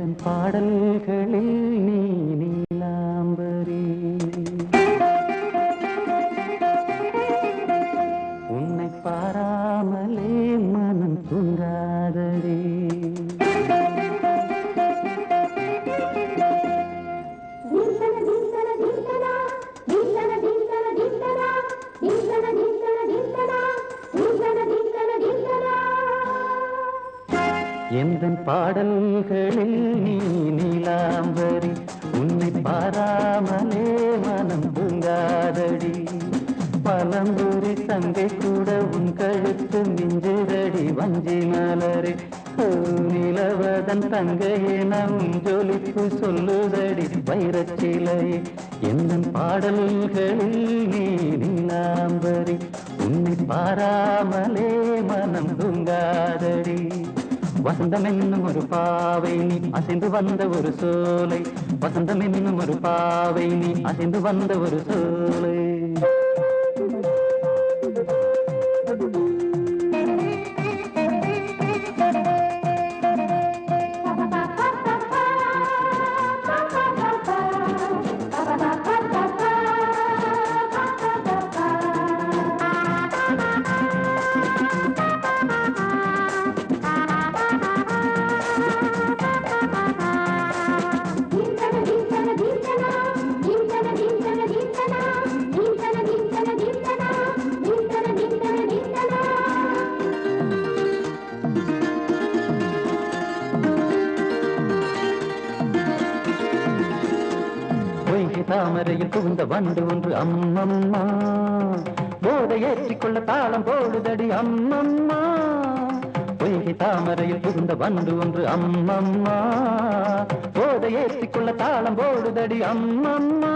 இதன் பாடல்களில் எந்த பாடல்களில் நீ நீலாம்பரி உன்னை பாராமலே மனம் தூங்காதடி. பழம்புரி தங்கை கூட உன் கழுத்து மிஞ்சிரடி வஞ்சி மலரே. நிலவதன் தங்கையே நம் ஜொலிப்பு சொல்லுதடி வைரச்சிலை எந்த பாடல்களில் நீ நீலாம்பரி உன்னை பாராமலே மனம் தூங்காதடி. வசந்தம் என்னும் ஒரு பாவை நீ அசைந்து வந்த ஒரு சோலை. வசந்தம் என்னும் ஒரு பாவை நீ அசைந்து வந்த ஒரு சோலை. தாமரையில் புகுந்த வண்டு ஒன்று அம்மம்மா. போதை ஏற்றிக்கொள்ள தாளம் போடுதடி அம்மம்மா. பொய்கை தாமரையில் புகுந்த வண்டு ஒன்று அம்மம்மா. போதை ஏற்றிக்கொள்ள தாளம் போடுதடி அம்மம்மா.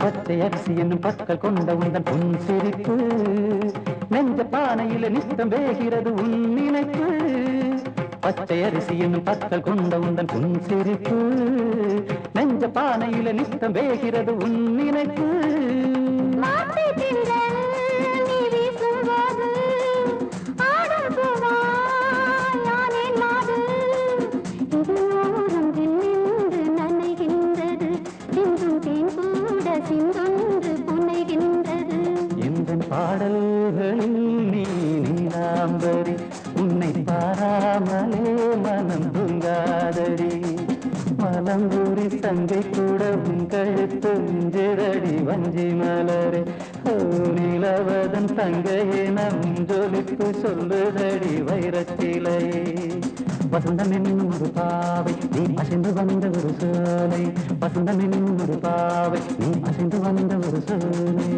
பச்சை அரிசி என்னும் பற்கள் கொண்ட உந்தன் பொன் சிரிப்பு. நெஞ்ச பானையில நித்தம் வேகிறது உன் நினைப்பு. பச்சை அரிசி என்னும் பற்கள் கொண்ட உந்தன் பொன் சிரிப்பு. நெஞ்ச பானையில நித்தம் வேகிறது உன் நினைப்பு. பாடல்களில் நீ நீலாம்பரி உன்னை பாராமலே மனம் தூங்காதடி மலம்பூரி தங்கை கூட உன் கழுத்து மிஞ்சிரடி வஞ்சி மலரே. ஓ நிலவதன் தங்கையே நம் ஜொலிப்பு சொல்லுதடி வைரச்சிலையே வசந்தம் என்னும் ஒரு பாவை நீ அசைந்து வந்த ஒரு சோலை வசந்தம் என்னும் ஒரு பாவை நீ அசைந்து வந்த ஒரு சோலை